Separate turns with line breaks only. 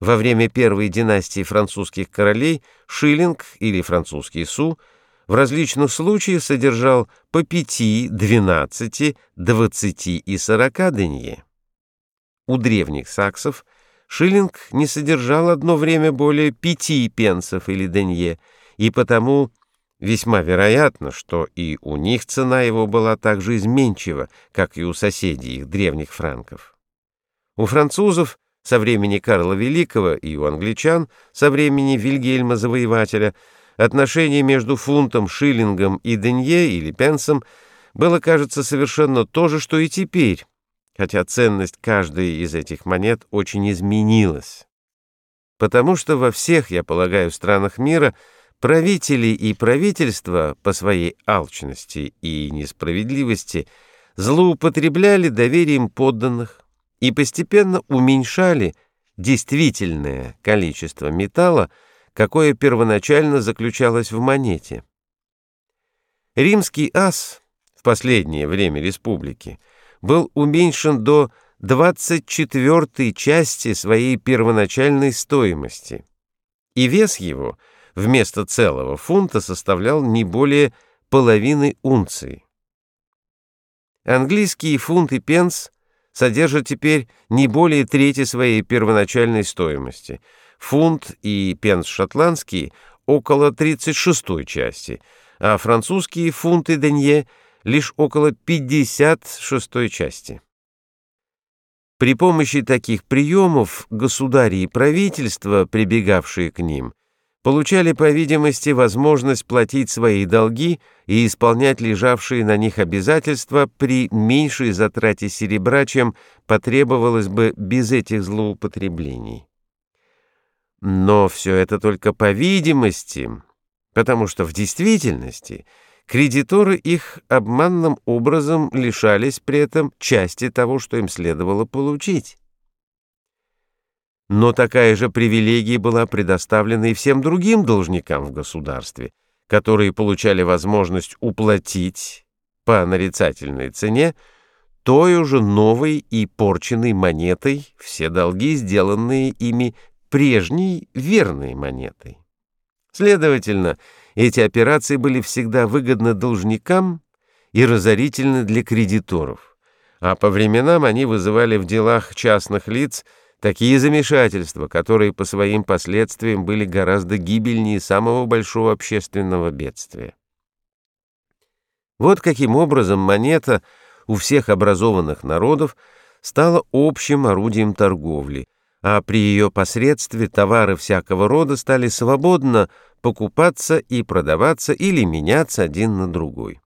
Во время первой династии французских королей шиллинг или французский су в различных случаях содержал по 5, 12, 20 и 40 денье. У древних саксов шиллинг не содержал одно время более 5 пенсов или денье, и потому весьма вероятно, что и у них цена его была так же изменчива, как и у соседей их древних франков. У французов со времени Карла Великого и у англичан со времени Вильгельма Завоевателя отношение между фунтом, шиллингом и денье или пенсом было, кажется, совершенно то же, что и теперь, хотя ценность каждой из этих монет очень изменилась. Потому что во всех, я полагаю, странах мира правители и правительства по своей алчности и несправедливости злоупотребляли доверием подданных, и постепенно уменьшали действительное количество металла, какое первоначально заключалось в монете. Римский ас в последнее время республики был уменьшен до 24 части своей первоначальной стоимости, и вес его вместо целого фунта составлял не более половины унции. Английские фунт и пенс – содержат теперь не более трети своей первоначальной стоимости. Фунт и пенс шотландский около 36 части, а французские фунты денье лишь около 56 части. При помощи таких приемов государи и правительства, прибегавшие к ним, получали, по видимости, возможность платить свои долги и исполнять лежавшие на них обязательства при меньшей затрате серебра, чем потребовалось бы без этих злоупотреблений. Но все это только по видимости, потому что в действительности кредиторы их обманным образом лишались при этом части того, что им следовало получить. Но такая же привилегия была предоставлена и всем другим должникам в государстве, которые получали возможность уплатить по нарицательной цене той уже новой и порченной монетой все долги, сделанные ими прежней верной монетой. Следовательно, эти операции были всегда выгодны должникам и разорительны для кредиторов, а по временам они вызывали в делах частных лиц – Такие замешательства, которые по своим последствиям были гораздо гибельнее самого большого общественного бедствия. Вот каким образом монета у всех образованных народов стала общим орудием торговли, а при ее посредстве товары всякого рода стали свободно покупаться и продаваться или меняться один на другой.